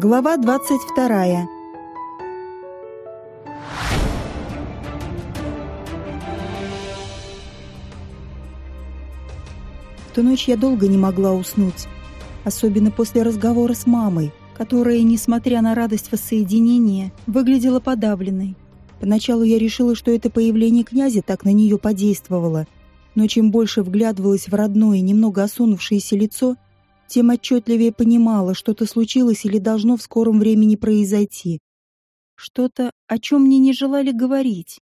Глава 22. В ту ночь я долго не могла уснуть, особенно после разговора с мамой, которая, несмотря на радость воссоединения, выглядела подавленной. Поначалу я решила, что это появление князя так на нее подействовало, но чем больше вглядывалась в родное, немного осунувшееся лицо, тем отчетливее понимала, что-то случилось или должно в скором времени произойти. Что-то, о чем мне не желали говорить.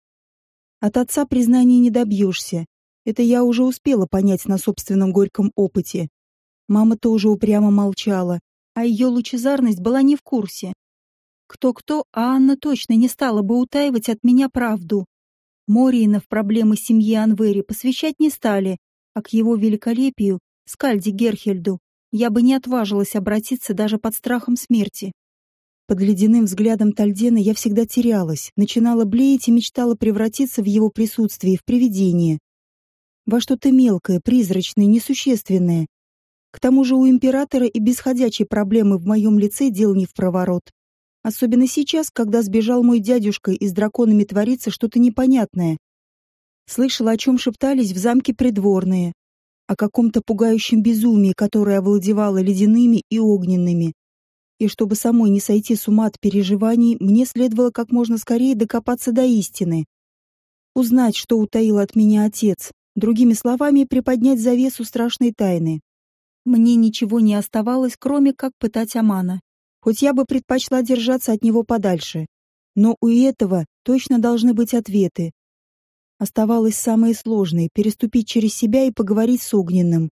От отца признаний не добьешься. Это я уже успела понять на собственном горьком опыте. Мама тоже упрямо молчала, а ее лучезарность была не в курсе. Кто-кто, а Анна точно не стала бы утаивать от меня правду. Мориина в проблемы семьи Анвери посвящать не стали, а к его великолепию, Скальди Герхельду, я бы не отважилась обратиться даже под страхом смерти. Под ледяным взглядом Тальдена я всегда терялась, начинала блеять и мечтала превратиться в его присутствии в привидение. Во что-то мелкое, призрачное, несущественное. К тому же у императора и без ходячей проблемы в моем лице дел не в проворот. Особенно сейчас, когда сбежал мой дядюшка и с драконами творится что-то непонятное. Слышала, о чем шептались в замке придворные, о каком-то пугающем безумии, которое овладевало ледяными и огненными. И чтобы самой не сойти с ума от переживаний, мне следовало как можно скорее докопаться до истины. Узнать, что утаил от меня отец, другими словами, приподнять завесу страшной тайны. Мне ничего не оставалось, кроме как пытать Амана. Хоть я бы предпочла держаться от него подальше. Но у этого точно должны быть ответы, Оставалось самое сложное — переступить через себя и поговорить с Огненным.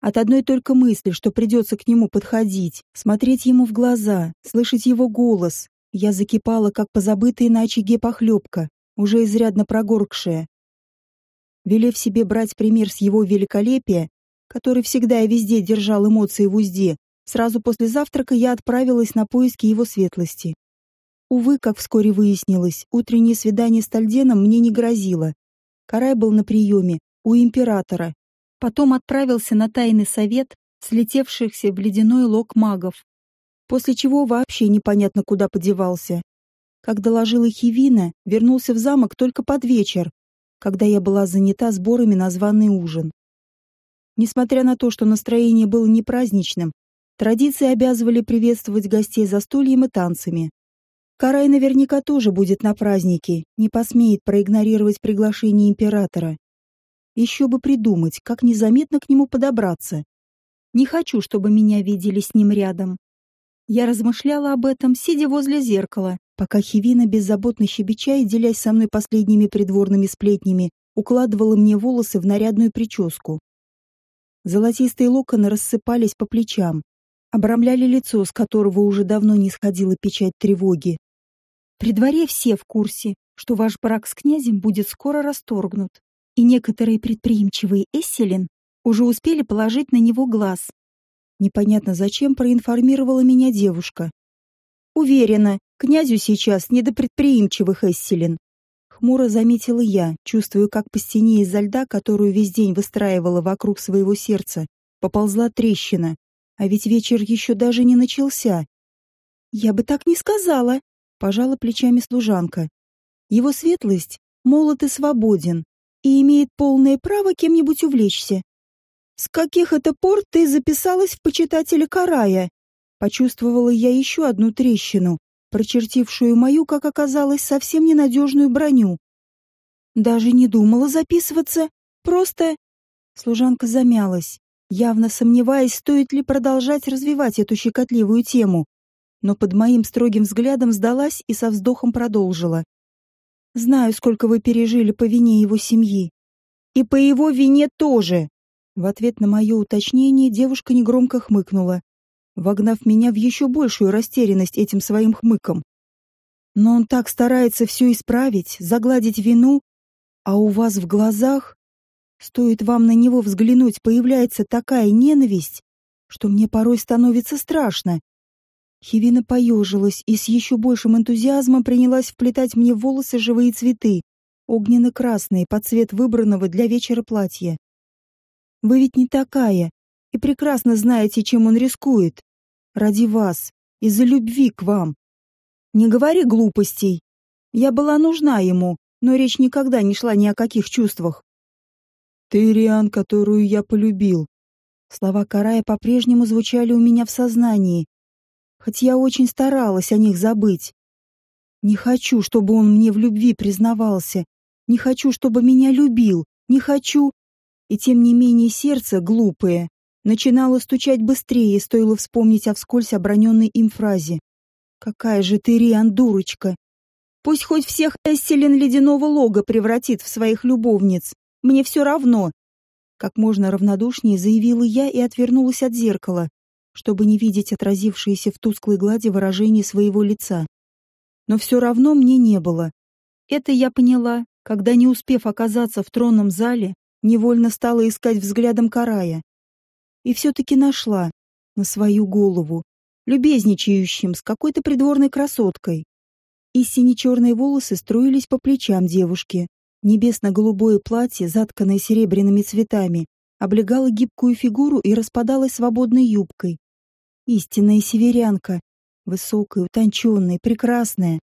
От одной только мысли, что придется к нему подходить, смотреть ему в глаза, слышать его голос, я закипала, как позабытая на очаге похлебка, уже изрядно прогоркшая. Велев себе брать пример с его великолепия, который всегда и везде держал эмоции в узде, сразу после завтрака я отправилась на поиски его светлости. Увы, как вскоре выяснилось, утреннее свидание с Тальденом мне не грозило. Карай был на приеме у императора. Потом отправился на тайный совет слетевшихся в ледяной лог магов. После чего вообще непонятно куда подевался. Как доложила Хивина, вернулся в замок только под вечер, когда я была занята сборами на званый ужин. Несмотря на то, что настроение было не праздничным, традиции обязывали приветствовать гостей застольем и танцами. Карай наверняка тоже будет на празднике, не посмеет проигнорировать приглашение императора. Еще бы придумать, как незаметно к нему подобраться. Не хочу, чтобы меня видели с ним рядом. Я размышляла об этом, сидя возле зеркала, пока Хивина, беззаботно щебеча и делясь со мной последними придворными сплетнями, укладывала мне волосы в нарядную прическу. Золотистые локоны рассыпались по плечам, обрамляли лицо, с которого уже давно не сходила печать тревоги. При дворе все в курсе, что ваш брак с князем будет скоро расторгнут, и некоторые предприимчивые Эсселин уже успели положить на него глаз. Непонятно зачем проинформировала меня девушка. Уверена, князю сейчас не до предприимчивых Эсселин. Хмуро заметила я, чувствуя, как по стене из льда, которую весь день выстраивала вокруг своего сердца, поползла трещина. А ведь вечер еще даже не начался. Я бы так не сказала, пожала плечами служанка. Его светлость молод и свободен и имеет полное право кем-нибудь увлечься. С каких это пор ты записалась в почитатели Карая? Почувствовала я еще одну трещину, прочертившую мою, как оказалось, совсем ненадежную броню. Даже не думала записываться, просто... Служанка замялась, явно сомневаясь, стоит ли продолжать развивать эту щекотливую тему но под моим строгим взглядом сдалась и со вздохом продолжила. «Знаю, сколько вы пережили по вине его семьи. И по его вине тоже!» В ответ на мое уточнение девушка негромко хмыкнула, вогнав меня в еще большую растерянность этим своим хмыком. «Но он так старается все исправить, загладить вину, а у вас в глазах, стоит вам на него взглянуть, появляется такая ненависть, что мне порой становится страшно. Хивина поежилась и с еще большим энтузиазмом принялась вплетать мне в волосы живые цветы, огненно-красные, под цвет выбранного для вечера платья. «Вы ведь не такая, и прекрасно знаете, чем он рискует. Ради вас, из-за любви к вам. Не говори глупостей. Я была нужна ему, но речь никогда не шла ни о каких чувствах. Ты Риан, которую я полюбил. Слова Карая по-прежнему звучали у меня в сознании, хоть я очень старалась о них забыть. Не хочу, чтобы он мне в любви признавался, не хочу, чтобы меня любил, не хочу. И тем не менее сердце, глупое, начинало стучать быстрее, стоило вспомнить о вскользь оброненной им фразе. «Какая же ты, Риан, дурочка! Пусть хоть всех Эсселин ледяного лога превратит в своих любовниц. Мне все равно!» Как можно равнодушнее заявила я и отвернулась от зеркала, чтобы не видеть отразившееся в тусклой глади выражение своего лица. Но все равно мне не было. Это я поняла, когда, не успев оказаться в тронном зале, невольно стала искать взглядом Карая. И все-таки нашла, на свою голову, любезничающим с какой-то придворной красоткой. И сине-черные волосы струились по плечам девушки. Небесно-голубое платье, затканное серебряными цветами, облегало гибкую фигуру и распадалось свободной юбкой. Истинная северянка, высокая, утонченная, прекрасная,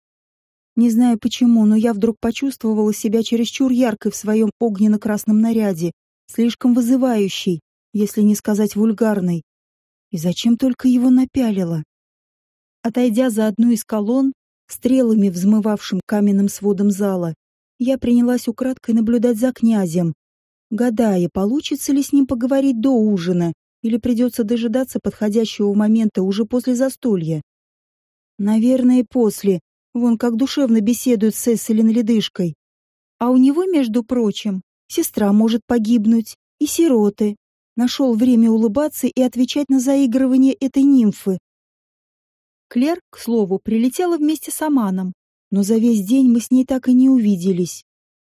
не знаю почему, но я вдруг почувствовала себя чересчур яркой в своем огненно-красном наряде, слишком вызывающей, если не сказать вульгарной. И зачем только его напялила? Отойдя за одну из колонн, стрелами взмывавшим каменным сводом зала, я принялась украдкой наблюдать за князем, гадая, получится ли с ним поговорить до ужина или придется дожидаться подходящего момента уже после застолья. Наверное, после, Вон как душевно беседует с Эсселин ледышкой. А у него, между прочим, сестра может погибнуть, и сироты. Нашел время улыбаться и отвечать на заигрывание этой нимфы. Клер, к слову, прилетела вместе с Аманом, но за весь день мы с ней так и не увиделись.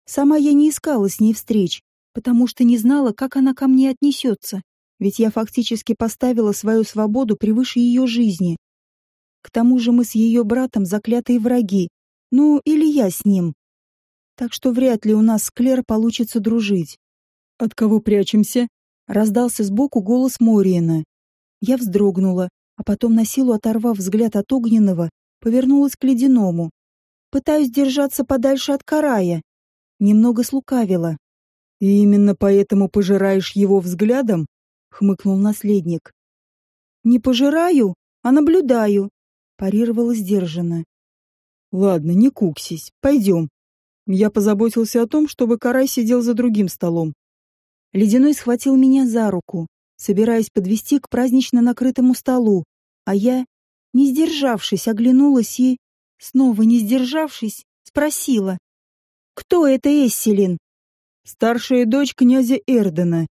Сама я не искала с ней встреч, потому что не знала, как она ко мне отнесется, ведь я фактически поставила свою свободу превыше ее жизни. К тому же мы с ее братом заклятые враги. Ну, или я с ним. Так что вряд ли у нас с Клер получится дружить. «От кого прячемся?» — раздался сбоку голос Мориена. Я вздрогнула, а потом на силу оторвав взгляд от огненного, повернулась к ледяному. Пытаюсь держаться подальше от карая. Немного слукавила. «И именно поэтому пожираешь его взглядом?» — хмыкнул наследник. «Не пожираю, а наблюдаю парировала сдержанно. Ладно, не куксись. Пойдем. Я позаботился о том, чтобы Карай сидел за другим столом. Ледяной схватил меня за руку, собираясь подвести к празднично накрытому столу, а я, не сдержавшись, оглянулась и, снова не сдержавшись, спросила. «Кто это Эсселин?» «Старшая дочь князя Эрдена».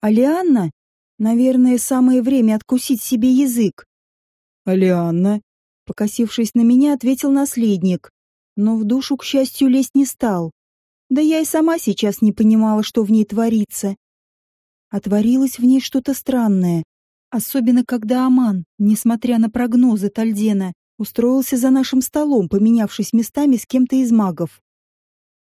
«Алианна? Наверное, самое время откусить себе язык». «Алианна?» Покосившись на меня, ответил наследник, но в душу, к счастью, лезть не стал. Да я и сама сейчас не понимала, что в ней творится. Отворилось в ней что-то странное, особенно когда Аман, несмотря на прогнозы Тальдена, устроился за нашим столом, поменявшись местами с кем-то из магов.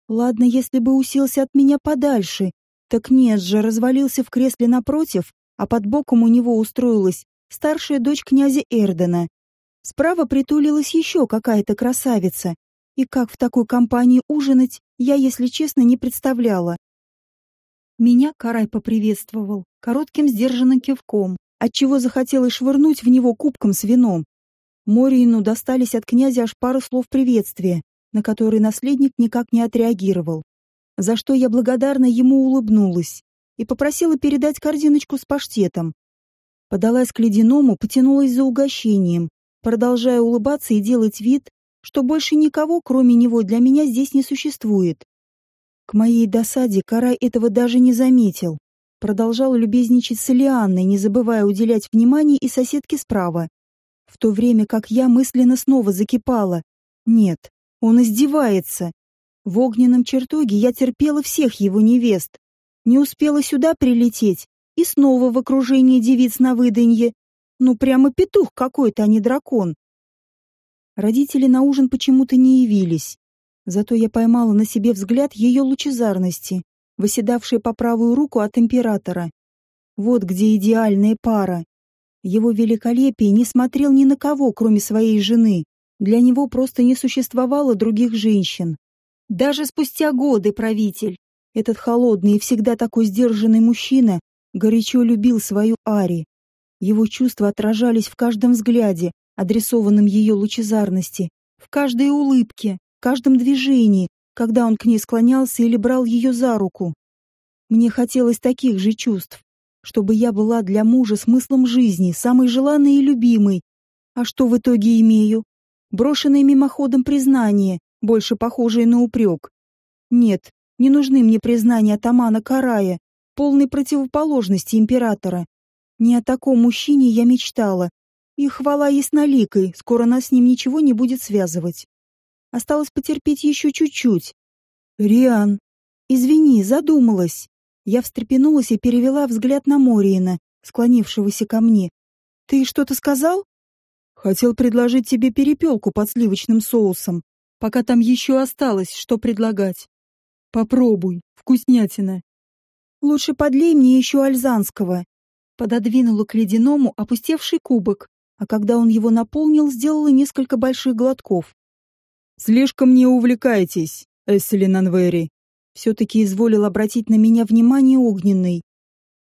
Ладно, если бы уселся от меня подальше, так нет же, развалился в кресле напротив, а под боком у него устроилась старшая дочь князя Эрдена. Справа притулилась еще какая-то красавица, и как в такой компании ужинать, я, если честно, не представляла. Меня Карай поприветствовал коротким сдержанным кивком, отчего захотелось швырнуть в него кубком с вином. Мориину достались от князя аж пару слов приветствия, на которые наследник никак не отреагировал, за что я благодарно ему улыбнулась и попросила передать корзиночку с паштетом. Подалась к ледяному, потянулась за угощением, продолжая улыбаться и делать вид, что больше никого, кроме него, для меня здесь не существует. К моей досаде Карай этого даже не заметил. Продолжал любезничать с Элианной, не забывая уделять внимание и соседке справа. В то время как я мысленно снова закипала. Нет, он издевается. В огненном чертоге я терпела всех его невест. Не успела сюда прилететь, и снова в окружении девиц на выданье, ну, прямо петух какой-то, а не дракон. Родители на ужин почему-то не явились. Зато я поймала на себе взгляд ее лучезарности, выседавшей по правую руку от императора. Вот где идеальная пара. Его великолепие не смотрел ни на кого, кроме своей жены. Для него просто не существовало других женщин. Даже спустя годы правитель, этот холодный и всегда такой сдержанный мужчина, горячо любил свою Ари. Его чувства отражались в каждом взгляде, адресованном ее лучезарности, в каждой улыбке, в каждом движении, когда он к ней склонялся или брал ее за руку. Мне хотелось таких же чувств, чтобы я была для мужа смыслом жизни, самой желанной и любимой. А что в итоге имею? Брошенное мимоходом признание, больше похожее на упрек. Нет, не нужны мне признания атамана Карая, полной противоположности императора. Не о таком мужчине я мечтала. И хвала ясноликой, скоро нас с ним ничего не будет связывать. Осталось потерпеть еще чуть-чуть. Риан, извини, задумалась. Я встрепенулась и перевела взгляд на Мориена, склонившегося ко мне. «Ты что-то сказал?» «Хотел предложить тебе перепелку под сливочным соусом, пока там еще осталось, что предлагать. Попробуй, вкуснятина». «Лучше подлей мне еще альзанского». Пододвинула к ледяному опустевший кубок, а когда он его наполнил, сделала несколько больших глотков. «Слишком не увлекайтесь, Эсселин Анвери», все-таки изволил обратить на меня внимание огненный.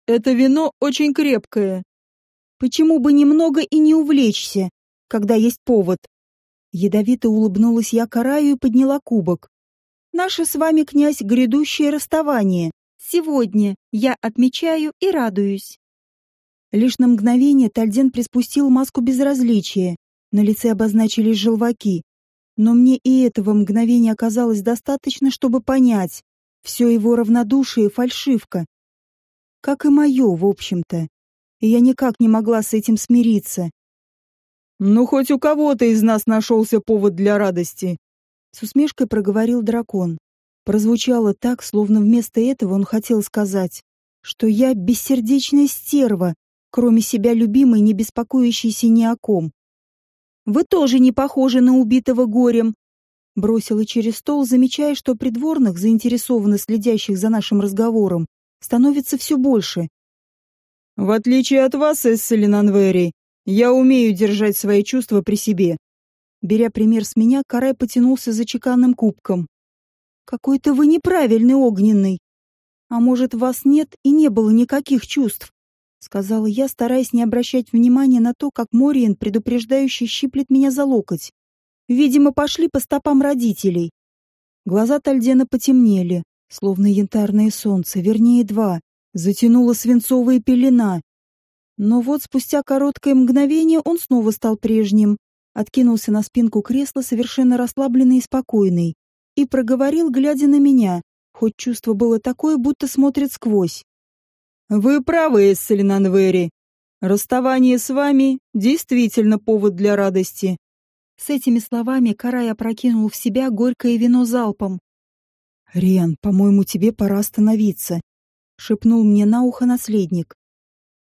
«Это вино очень крепкое. Почему бы немного и не увлечься, когда есть повод?» Ядовито улыбнулась я Караю и подняла кубок. «Наше с вами, князь, грядущее расставание. Сегодня я отмечаю и радуюсь». Лишь на мгновение Тальден приспустил маску безразличия. На лице обозначились желваки. Но мне и этого мгновения оказалось достаточно, чтобы понять. Все его равнодушие — фальшивка. Как и мое, в общем-то. И я никак не могла с этим смириться. «Ну, хоть у кого-то из нас нашелся повод для радости!» С усмешкой проговорил дракон. Прозвучало так, словно вместо этого он хотел сказать, что я бессердечная стерва, кроме себя любимой, не беспокоящейся ни о ком. «Вы тоже не похожи на убитого горем», Бросила через стол, замечая, что придворных, заинтересованно следящих за нашим разговором, становится все больше. «В отличие от вас, Эсселин Анвери, я умею держать свои чувства при себе». Беря пример с меня, Карай потянулся за чеканным кубком. «Какой-то вы неправильный огненный. А может, вас нет и не было никаких чувств?» Сказала я, стараясь не обращать внимания на то, как Мориен предупреждающе щиплет меня за локоть. Видимо, пошли по стопам родителей. Глаза Тальдена потемнели, словно янтарное солнце, вернее, два. Затянула свинцовая пелена. Но вот спустя короткое мгновение он снова стал прежним, откинулся на спинку кресла, совершенно расслабленный и спокойный, и проговорил, глядя на меня, хоть чувство было такое, будто смотрит сквозь. «Вы правы, Эсселин Анвери. Расставание с вами действительно повод для радости. С этими словами Карай опрокинул в себя горькое вино залпом. «Риан, по-моему, тебе пора остановиться», — шепнул мне на ухо наследник.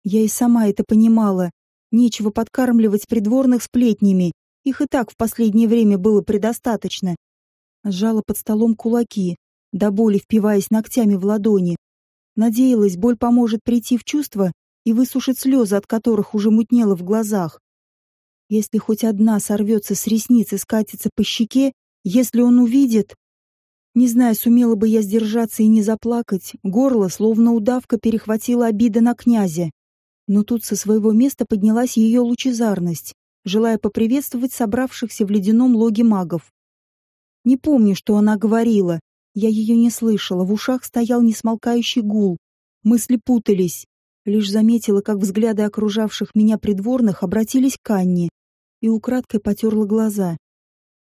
Я и сама это понимала. Нечего подкармливать придворных сплетнями. Их и так в последнее время было предостаточно. Сжала под столом кулаки, до боли впиваясь ногтями в ладони. Надеялась, боль поможет прийти в чувство и высушить слезы, от которых уже мутнело в глазах. Если хоть одна сорвется с ресниц и скатится по щеке, если он увидит... Не знаю, сумела бы я сдержаться и не заплакать, горло, словно удавка, перехватила обида на князя. Но тут со своего места поднялась ее лучезарность, желая поприветствовать собравшихся в ледяном логе магов. Не помню, что она говорила. Я ее не слышала, в ушах стоял несмолкающий гул. Мысли путались. Лишь заметила, как взгляды окружавших меня придворных обратились к Анне, и украдкой потерла глаза.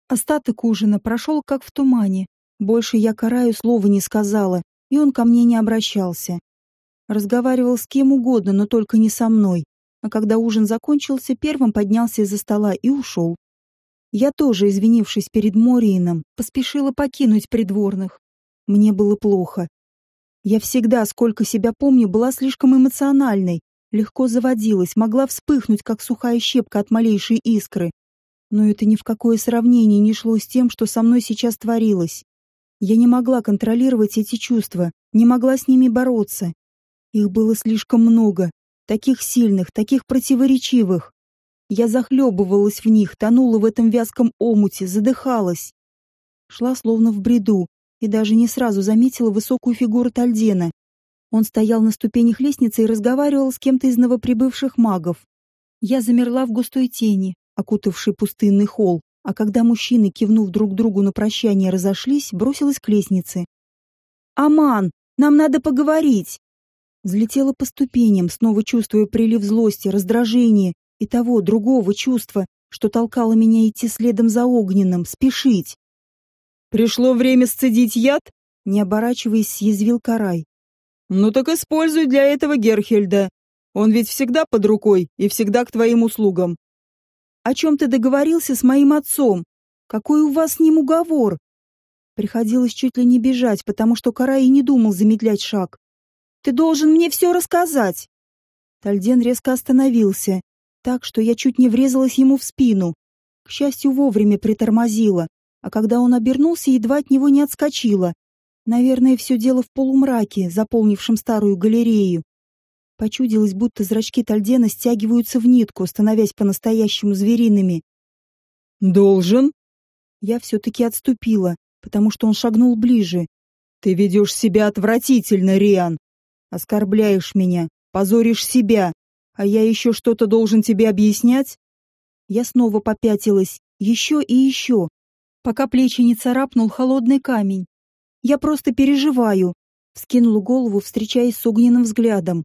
Остаток ужина прошел как в тумане. Больше я караю слова не сказала, и он ко мне не обращался. Разговаривал с кем угодно, но только не со мной. А когда ужин закончился, первым поднялся из-за стола и ушел. Я тоже, извинившись перед Мориином, поспешила покинуть придворных. Мне было плохо. Я всегда, сколько себя помню, была слишком эмоциональной, легко заводилась, могла вспыхнуть, как сухая щепка от малейшей искры. Но это ни в какое сравнение не шло с тем, что со мной сейчас творилось. Я не могла контролировать эти чувства, не могла с ними бороться. Их было слишком много, таких сильных, таких противоречивых. Я захлебывалась в них, тонула в этом вязком омуте, задыхалась. Шла словно в бреду и даже не сразу заметила высокую фигуру Тальдена. Он стоял на ступенях лестницы и разговаривал с кем-то из новоприбывших магов. Я замерла в густой тени, окутавшей пустынный холл, а когда мужчины, кивнув друг другу на прощание, разошлись, бросилась к лестнице. «Аман, нам надо поговорить!» Взлетела по ступеням, снова чувствуя прилив злости, раздражения и того другого чувства, что толкало меня идти следом за огненным, спешить. «Пришло время сцедить яд?» Не оборачиваясь, съязвил Карай. «Ну так используй для этого Герхельда. Он ведь всегда под рукой и всегда к твоим услугам». «О чем ты договорился с моим отцом? Какой у вас с ним уговор?» Приходилось чуть ли не бежать, потому что Карай и не думал замедлять шаг. «Ты должен мне все рассказать!» Тальден резко остановился, так что я чуть не врезалась ему в спину. К счастью, вовремя притормозила, а когда он обернулся, едва от него не отскочила. Наверное, все дело в полумраке, заполнившем старую галерею. Почудилось, будто зрачки Тальдена стягиваются в нитку, становясь по-настоящему звериными. «Должен?» Я все-таки отступила, потому что он шагнул ближе. «Ты ведешь себя отвратительно, Риан. Оскорбляешь меня, позоришь себя, а я еще что-то должен тебе объяснять?» Я снова попятилась, еще и еще, пока плечи не царапнул холодный камень. Я просто переживаю, вскинула голову, встречаясь с огненным взглядом.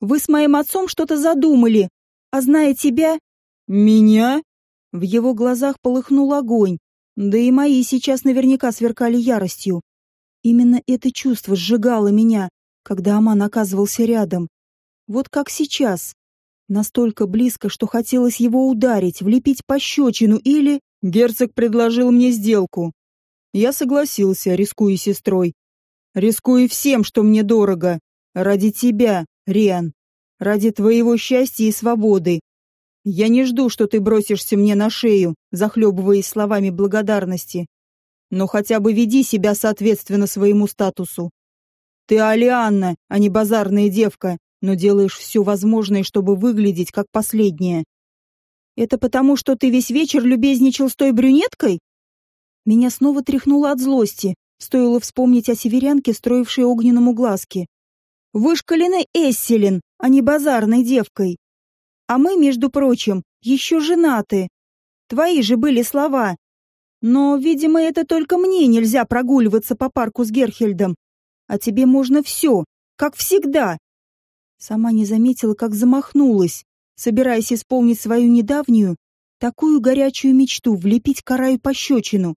Вы с моим отцом что-то задумали, а зная тебя... Меня? В его глазах полыхнул огонь, да и мои сейчас наверняка сверкали яростью. Именно это чувство сжигало меня, когда Аман оказывался рядом. Вот как сейчас. Настолько близко, что хотелось его ударить, влепить пощечину или... Герцог предложил мне сделку. Я согласился, рискуя сестрой. Рискуя всем, что мне дорого. Ради тебя, Риан. Ради твоего счастья и свободы. Я не жду, что ты бросишься мне на шею, захлебываясь словами благодарности. Но хотя бы веди себя соответственно своему статусу. Ты Алианна, а не базарная девка, но делаешь все возможное, чтобы выглядеть как последняя. Это потому, что ты весь вечер любезничал с той брюнеткой? Меня снова тряхнуло от злости, стоило вспомнить о северянке, строившей огненному глазки. Вышкаленной Эсселин, а не базарной девкой. А мы, между прочим, еще женаты. Твои же были слова. Но, видимо, это только мне нельзя прогуливаться по парку с Герхельдом. А тебе можно все, как всегда. Сама не заметила, как замахнулась, собираясь исполнить свою недавнюю, такую горячую мечту влепить караю пощечину.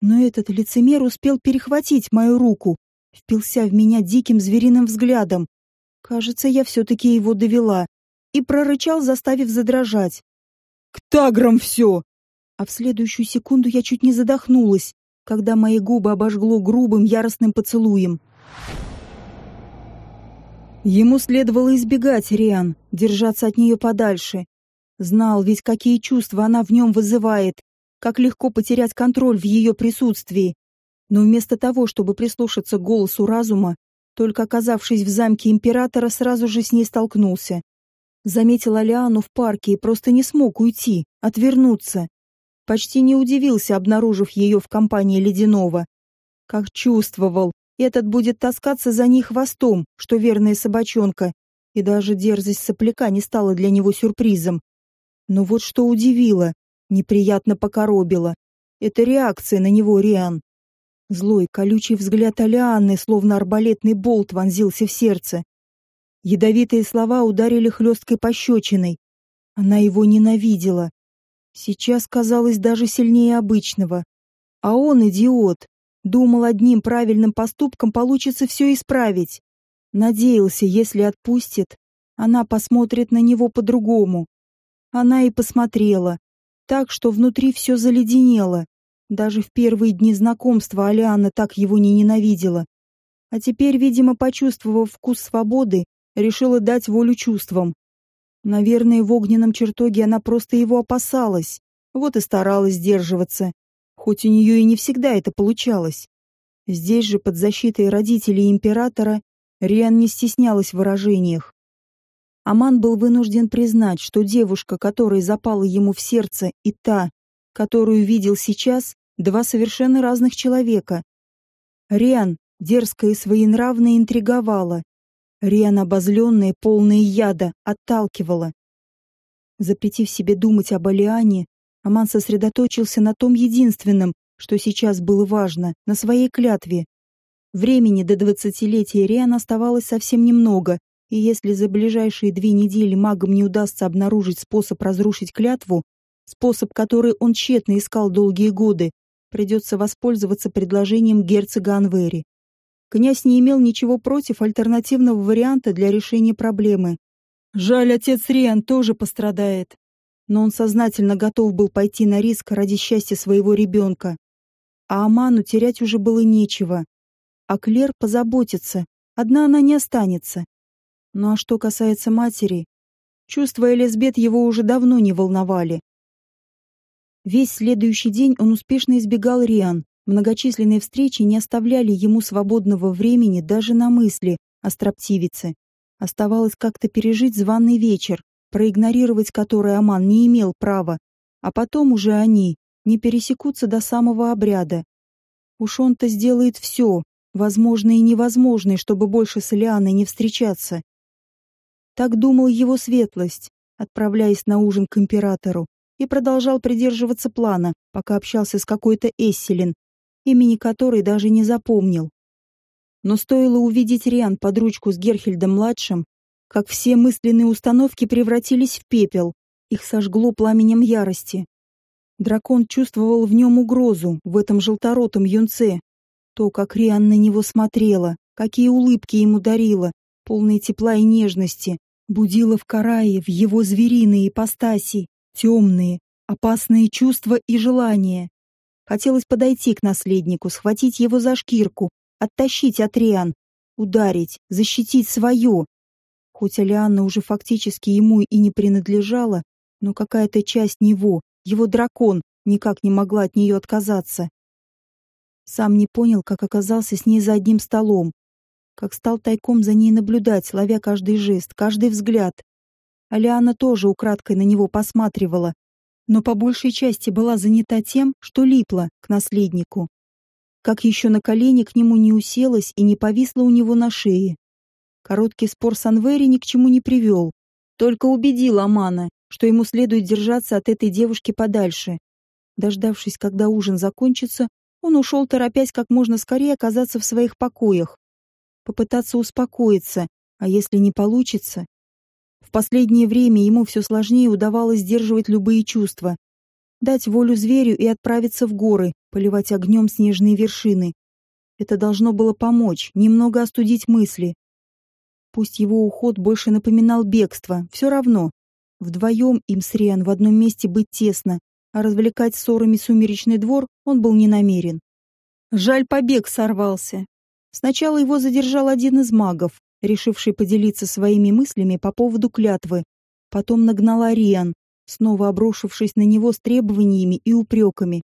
Но этот лицемер успел перехватить мою руку, впился в меня диким звериным взглядом. Кажется, я все-таки его довела. И прорычал, заставив задрожать. «К таграм все!» А в следующую секунду я чуть не задохнулась, когда мои губы обожгло грубым яростным поцелуем. Ему следовало избегать Риан, держаться от нее подальше. Знал ведь, какие чувства она в нем вызывает, как легко потерять контроль в ее присутствии. Но вместо того, чтобы прислушаться к голосу разума, только оказавшись в замке императора, сразу же с ней столкнулся. Заметил Алиану в парке и просто не смог уйти, отвернуться. Почти не удивился, обнаружив ее в компании Ледяного. Как чувствовал, этот будет таскаться за ней хвостом, что верная собачонка, и даже дерзость сопляка не стала для него сюрпризом. Но вот что удивило, неприятно покоробило. Это реакция на него Риан. Злой, колючий взгляд Алианны, словно арбалетный болт, вонзился в сердце. Ядовитые слова ударили хлесткой пощечиной. Она его ненавидела. Сейчас казалось даже сильнее обычного. А он идиот. Думал, одним правильным поступком получится все исправить. Надеялся, если отпустит, она посмотрит на него по-другому. Она и посмотрела, так что внутри все заледенело. Даже в первые дни знакомства Алиана так его не ненавидела. А теперь, видимо, почувствовав вкус свободы, решила дать волю чувствам. Наверное, в огненном чертоге она просто его опасалась, вот и старалась сдерживаться хоть у нее и не всегда это получалось. Здесь же, под защитой родителей императора, Риан не стеснялась в выражениях. Аман был вынужден признать, что девушка, которая запала ему в сердце, и та, которую видел сейчас, два совершенно разных человека. Риан, дерзкая и своенравная, интриговала. Риан, обозленная, полная яда, отталкивала. Запретив себе думать об Алиане, Аман сосредоточился на том единственном, что сейчас было важно, на своей клятве. Времени до двадцатилетия Риан оставалось совсем немного, и если за ближайшие две недели магам не удастся обнаружить способ разрушить клятву, способ, который он тщетно искал долгие годы, придется воспользоваться предложением герцога Анвери. Князь не имел ничего против альтернативного варианта для решения проблемы. Жаль, отец Риан тоже пострадает. Но он сознательно готов был пойти на риск ради счастья своего ребенка. А Аману терять уже было нечего. А Клер позаботится. Одна она не останется. Ну а что касается матери, чувства Элизабет его уже давно не волновали. Весь следующий день он успешно избегал Риан. Многочисленные встречи не оставляли ему свободного времени даже на мысли о строптивице. Оставалось как-то пережить званый вечер, проигнорировать который Аман не имел права, а потом уже они не пересекутся до самого обряда. Уж он-то сделает все, возможное и невозможное, чтобы больше с Лианой не встречаться. Так думал его светлость, отправляясь на ужин к императору, и продолжал придерживаться плана, пока общался с какой-то Эсселин, имени которой даже не запомнил. Но стоило увидеть Риан под ручку с Герхельдом-младшим, как все мысленные установки превратились в пепел, их сожгло пламенем ярости. Дракон чувствовал в нем угрозу, в этом желторотом юнце. То, как Риан на него смотрела, какие улыбки ему дарила, полные тепла и нежности, будила в Карае, в его звериной ипостаси, темные, опасные чувства и желания. Хотелось подойти к наследнику, схватить его за шкирку, оттащить от Риан, ударить, защитить свое. Хоть Алианна уже фактически ему и не принадлежала, но какая-то часть него, его дракон, никак не могла от нее отказаться. Сам не понял, как оказался с ней за одним столом, как стал тайком за ней наблюдать, ловя каждый жест, каждый взгляд. Алиана тоже украдкой на него посматривала, но по большей части была занята тем, что липла к наследнику. Как еще на колени к нему не уселась и не повисла у него на шее. Короткий спор с Анвери ни к чему не привел, только убедил Амана, что ему следует держаться от этой девушки подальше. Дождавшись, когда ужин закончится, он ушел, торопясь как можно скорее оказаться в своих покоях попытаться успокоиться, а если не получится? В последнее время ему все сложнее удавалось сдерживать любые чувства. Дать волю зверю и отправиться в горы, поливать огнем снежные вершины. Это должно было помочь, немного остудить мысли. Пусть его уход больше напоминал бегство, все равно. Вдвоем им с Риан в одном месте быть тесно, а развлекать ссорами сумеречный двор он был не намерен. Жаль, побег сорвался. Сначала его задержал один из магов, решивший поделиться своими мыслями по поводу клятвы. Потом нагнала Риан, снова обрушившись на него с требованиями и упреками.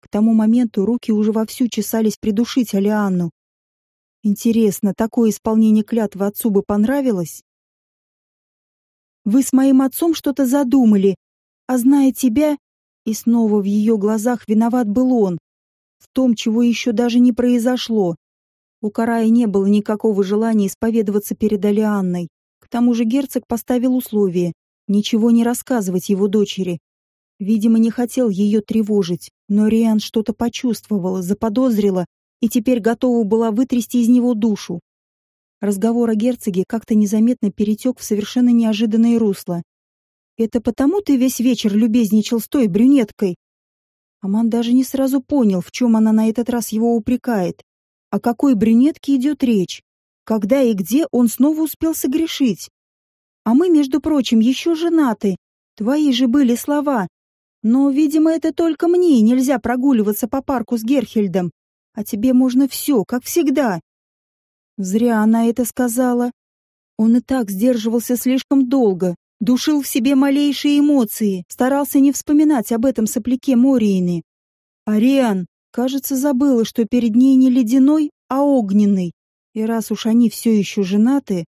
К тому моменту руки уже вовсю чесались придушить Алианну. Интересно, такое исполнение клятвы отцу бы понравилось? «Вы с моим отцом что-то задумали, а зная тебя...» И снова в ее глазах виноват был он, в том, чего еще даже не произошло. У Карая не было никакого желания исповедоваться перед Алианной. К тому же герцог поставил условие ничего не рассказывать его дочери. Видимо, не хотел ее тревожить, но Риан что-то почувствовала, заподозрила и теперь готова была вытрясти из него душу. Разговор о герцоге как-то незаметно перетек в совершенно неожиданное русло. «Это потому ты весь вечер любезничал с той брюнеткой?» Аман даже не сразу понял, в чем она на этот раз его упрекает. О какой брюнетке идет речь? Когда и где он снова успел согрешить? А мы, между прочим, еще женаты. Твои же были слова. Но, видимо, это только мне нельзя прогуливаться по парку с Герхельдом. А тебе можно все, как всегда. Зря она это сказала. Он и так сдерживался слишком долго, душил в себе малейшие эмоции, старался не вспоминать об этом сопляке Мориины. Ариан, Кажется, забыла, что перед ней не ледяной, а огненный. И раз уж они все еще женаты...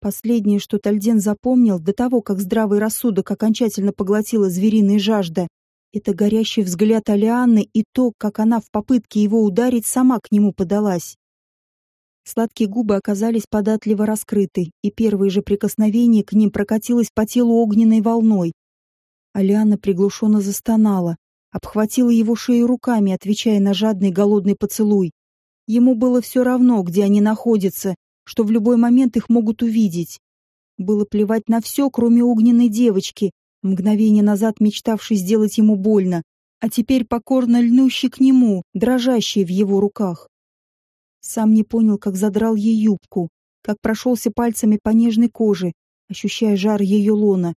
Последнее, что Тальден запомнил до того, как здравый рассудок окончательно поглотила звериная жажда, это горящий взгляд Алианны и то, как она в попытке его ударить сама к нему подалась. Сладкие губы оказались податливо раскрыты, и первое же прикосновение к ним прокатилось по телу огненной волной. Алиана приглушенно застонала, обхватила его шею руками, отвечая на жадный голодный поцелуй. Ему было все равно, где они находятся, что в любой момент их могут увидеть. Было плевать на все, кроме огненной девочки, мгновение назад мечтавшей сделать ему больно, а теперь покорно льнущей к нему, дрожащей в его руках. Сам не понял, как задрал ей юбку, как прошелся пальцами по нежной коже, ощущая жар ее лона.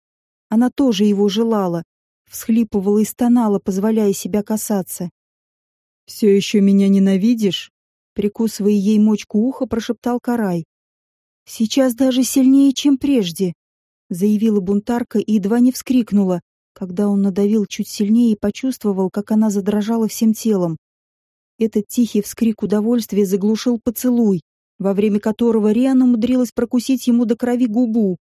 Она тоже его желала, всхлипывала и стонала, позволяя себя касаться. «Все еще меня ненавидишь?» Прикусывая ей мочку уха, прошептал Карай. «Сейчас даже сильнее, чем прежде», — заявила бунтарка и едва не вскрикнула, когда он надавил чуть сильнее и почувствовал, как она задрожала всем телом. Этот тихий вскрик удовольствия заглушил поцелуй, во время которого Риан умудрилась прокусить ему до крови губу.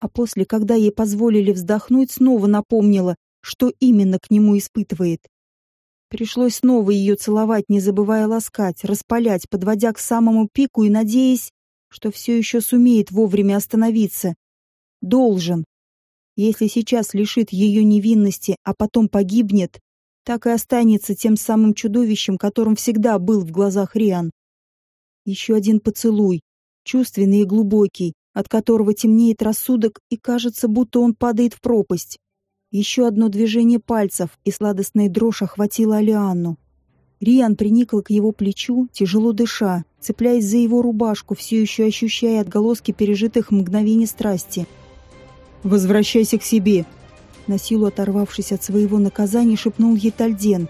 А после, когда ей позволили вздохнуть, снова напомнила, что именно к нему испытывает. Пришлось снова ее целовать, не забывая ласкать, распалять, подводя к самому пику и надеясь, что все еще сумеет вовремя остановиться. Должен. Если сейчас лишит ее невинности, а потом погибнет, так и останется тем самым чудовищем, которым всегда был в глазах Риан. Еще один поцелуй, чувственный и глубокий, от которого темнеет рассудок и кажется, будто он падает в пропасть. Еще одно движение пальцев, и сладостная дрожь охватила Алианну. Риан приникла к его плечу, тяжело дыша, цепляясь за его рубашку, все еще ощущая отголоски пережитых мгновений страсти. «Возвращайся к себе!» На силу оторвавшись от своего наказания, шепнул ей Тальден.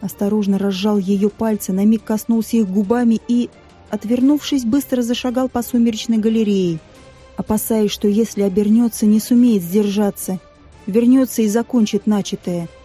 Осторожно разжал ее пальцы, на миг коснулся их губами и, отвернувшись, быстро зашагал по сумеречной галерее, опасаясь, что если обернется, не сумеет сдержаться вернется и закончит начатое –